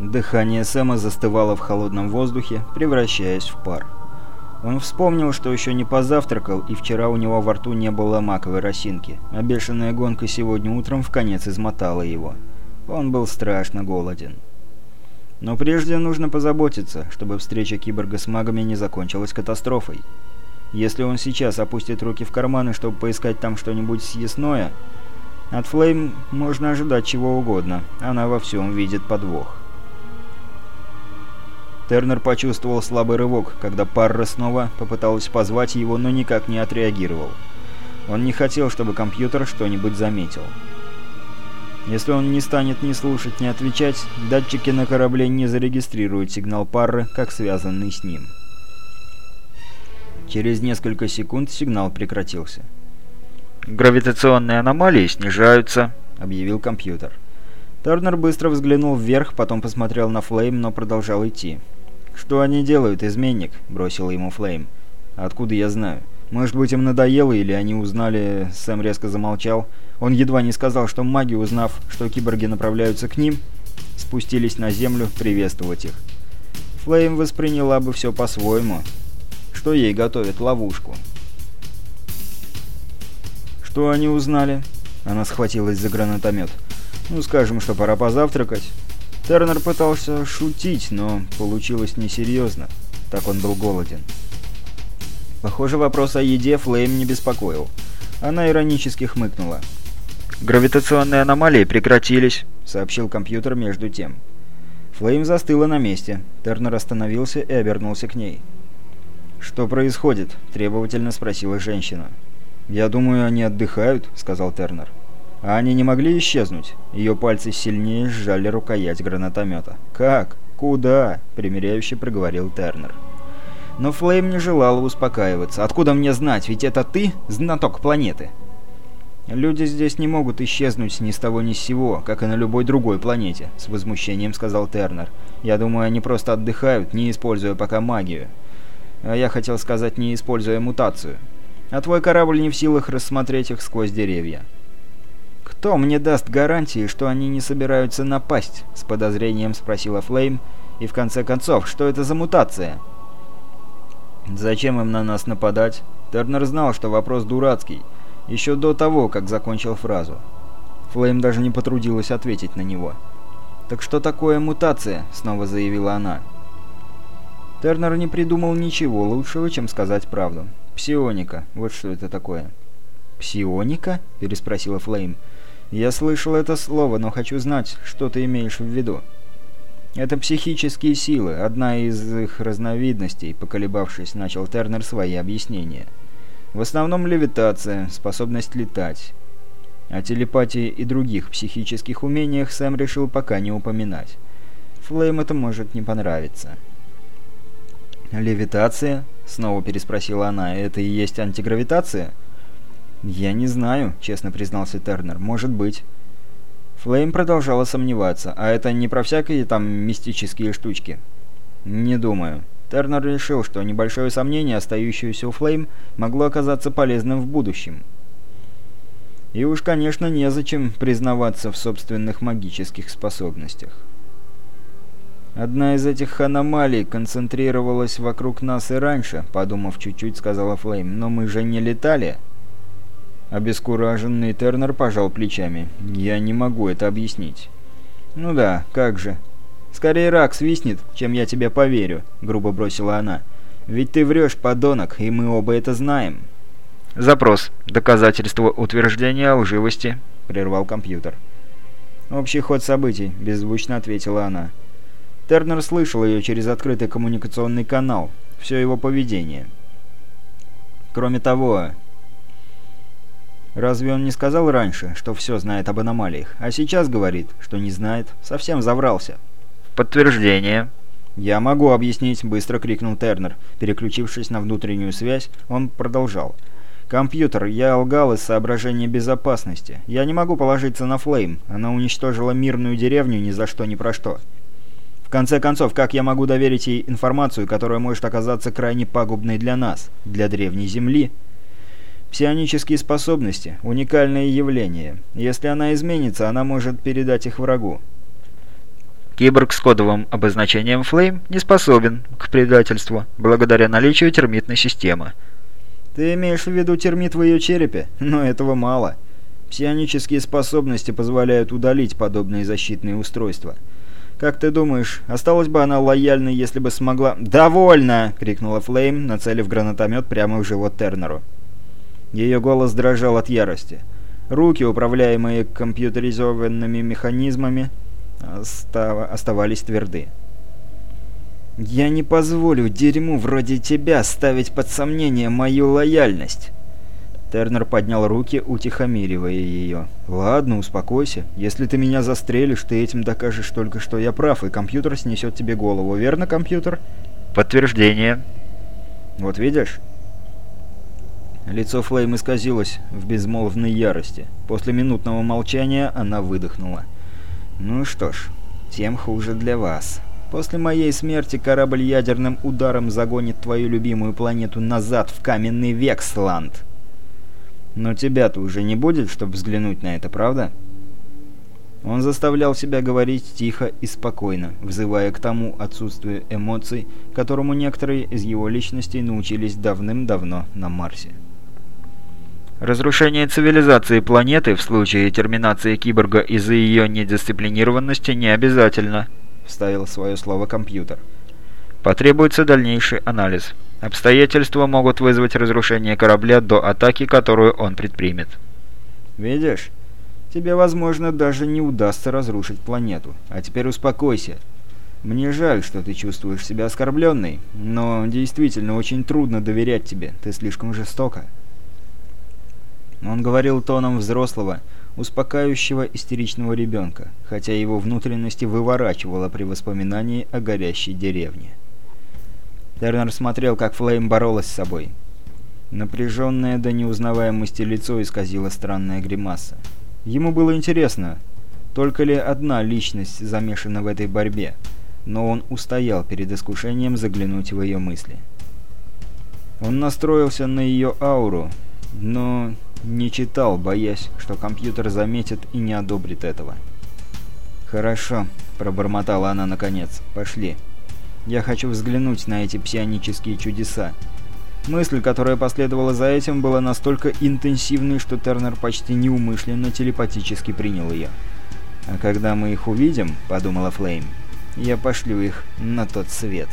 Дыхание Сэма застывало в холодном воздухе, превращаясь в пар. Он вспомнил, что еще не позавтракал, и вчера у него во рту не было маковой росинки, а бешеная гонка сегодня утром в конец измотала его. Он был страшно голоден. Но прежде нужно позаботиться, чтобы встреча киборга с магами не закончилась катастрофой. Если он сейчас опустит руки в карманы, чтобы поискать там что-нибудь съестное, от Флейм можно ожидать чего угодно, она во всем видит подвох. Тернер почувствовал слабый рывок, когда Парра снова попыталась позвать его, но никак не отреагировал. Он не хотел, чтобы компьютер что-нибудь заметил. Если он не станет ни слушать, ни отвечать, датчики на корабле не зарегистрируют сигнал Парры, как связанный с ним. Через несколько секунд сигнал прекратился. «Гравитационные аномалии снижаются», — объявил компьютер. Тернер быстро взглянул вверх, потом посмотрел на Флейм, но продолжал идти. «Что они делают, изменник?» — бросил ему Флейм. «Откуда я знаю? Может быть, им надоело, или они узнали...» Сэм резко замолчал. Он едва не сказал, что маги, узнав, что киборги направляются к ним, спустились на землю приветствовать их. Флейм восприняла бы все по-своему. Что ей готовят? Ловушку. «Что они узнали?» Она схватилась за гранатомет. «Ну, скажем, что пора позавтракать». Тернер пытался шутить, но получилось несерьезно. Так он был голоден. Похоже, вопрос о еде Флейм не беспокоил. Она иронически хмыкнула. «Гравитационные аномалии прекратились», — сообщил компьютер между тем. Флейм застыла на месте. Тернер остановился и обернулся к ней. «Что происходит?» – требовательно спросила женщина. «Я думаю, они отдыхают», – сказал Тернер. «А они не могли исчезнуть?» Ее пальцы сильнее сжали рукоять гранатомета. «Как? Куда?» – примиряюще проговорил Тернер. Но Флейм не желала успокаиваться. «Откуда мне знать? Ведь это ты, знаток планеты!» «Люди здесь не могут исчезнуть ни с того ни с сего, как и на любой другой планете», — с возмущением сказал Тернер. «Я думаю, они просто отдыхают, не используя пока магию. А я хотел сказать, не используя мутацию. А твой корабль не в силах рассмотреть их сквозь деревья. «Кто мне даст гарантии, что они не собираются напасть?» — с подозрением спросила Флейм. «И в конце концов, что это за мутация?» «Зачем им на нас нападать?» Тернер знал, что вопрос дурацкий, еще до того, как закончил фразу. Флейм даже не потрудилась ответить на него. «Так что такое мутация?» — снова заявила она. Тернер не придумал ничего лучшего, чем сказать правду. «Псионика. Вот что это такое». «Псионика?» – переспросила Флейм. «Я слышал это слово, но хочу знать, что ты имеешь в виду». «Это психические силы, одна из их разновидностей», – поколебавшись, начал Тернер свои объяснения. «В основном левитация, способность летать. О телепатии и других психических умениях Сэм решил пока не упоминать. Флейм это может не понравиться». «Левитация?» — снова переспросила она. «Это и есть антигравитация?» «Я не знаю», — честно признался Тернер. «Может быть». Флейм продолжала сомневаться. «А это не про всякие там мистические штучки?» «Не думаю». Тернер решил, что небольшое сомнение, остающееся у Флейм, могло оказаться полезным в будущем. И уж, конечно, незачем признаваться в собственных магических способностях. «Одна из этих аномалий концентрировалась вокруг нас и раньше», — подумав чуть-чуть, сказала Флейм. «Но мы же не летали». Обескураженный Тернер пожал плечами. «Я не могу это объяснить». «Ну да, как же». «Скорее рак свистнет, чем я тебе поверю», — грубо бросила она. «Ведь ты врешь, подонок, и мы оба это знаем». «Запрос. Доказательство утверждения о лживости», — прервал компьютер. «Общий ход событий», — беззвучно ответила она. Тернер слышал ее через открытый коммуникационный канал, все его поведение. Кроме того, разве он не сказал раньше, что все знает об аномалиях, а сейчас говорит, что не знает, совсем заврался? «Подтверждение». «Я могу объяснить», — быстро крикнул Тернер. Переключившись на внутреннюю связь, он продолжал. «Компьютер, я лгал из соображения безопасности. Я не могу положиться на Флейм. Она уничтожила мирную деревню ни за что ни про что конце концов, как я могу доверить ей информацию, которая может оказаться крайне пагубной для нас, для древней Земли? Псионические способности – уникальное явление. Если она изменится, она может передать их врагу. Киборг с кодовым обозначением Flame не способен к предательству, благодаря наличию термитной системы. Ты имеешь в виду термит в ее черепе? Но этого мало. Псионические способности позволяют удалить подобные защитные устройства. Как ты думаешь, осталась бы она лояльной, если бы смогла... «Довольно!» — крикнула Флейм, нацелив гранатомет прямо в живот Тернеру. Ее голос дрожал от ярости. Руки, управляемые компьютеризованными механизмами, оставались тверды. «Я не позволю дерьму вроде тебя ставить под сомнение мою лояльность!» Тернер поднял руки, утихомиривая ее. «Ладно, успокойся. Если ты меня застрелишь, ты этим докажешь только, что я прав, и компьютер снесет тебе голову. Верно, компьютер?» «Подтверждение». «Вот видишь?» Лицо Флейм исказилось в безмолвной ярости. После минутного молчания она выдохнула. «Ну что ж, тем хуже для вас. После моей смерти корабль ядерным ударом загонит твою любимую планету назад в каменный век, Сланд. Но тебя-то уже не будет, чтобы взглянуть на это, правда?» Он заставлял себя говорить тихо и спокойно, взывая к тому отсутствию эмоций, которому некоторые из его личностей научились давным-давно на Марсе. Разрушение цивилизации планеты в случае терминации киборга из-за ее недисциплинированности не обязательно, вставил свое слово компьютер. Потребуется дальнейший анализ. Обстоятельства могут вызвать разрушение корабля до атаки, которую он предпримет. Видишь? Тебе, возможно, даже не удастся разрушить планету. А теперь успокойся. Мне жаль, что ты чувствуешь себя оскорбленной, но действительно очень трудно доверять тебе. Ты слишком жестока. Он говорил тоном взрослого, успокаивающего истеричного ребенка, хотя его внутренности выворачивало при воспоминании о горящей деревне. Тернер смотрел, как Флейм боролась с собой. Напряженное до неузнаваемости лицо исказило странная гримаса. Ему было интересно, только ли одна личность замешана в этой борьбе, но он устоял перед искушением заглянуть в ее мысли. Он настроился на ее ауру, но читал, боясь, что компьютер заметит и не одобрит этого. «Хорошо», — пробормотала она наконец. «Пошли. Я хочу взглянуть на эти псионические чудеса». Мысль, которая последовала за этим, была настолько интенсивной, что Тернер почти неумышленно телепатически принял ее. «А когда мы их увидим», — подумала Флейм, — «я пошлю их на тот свет».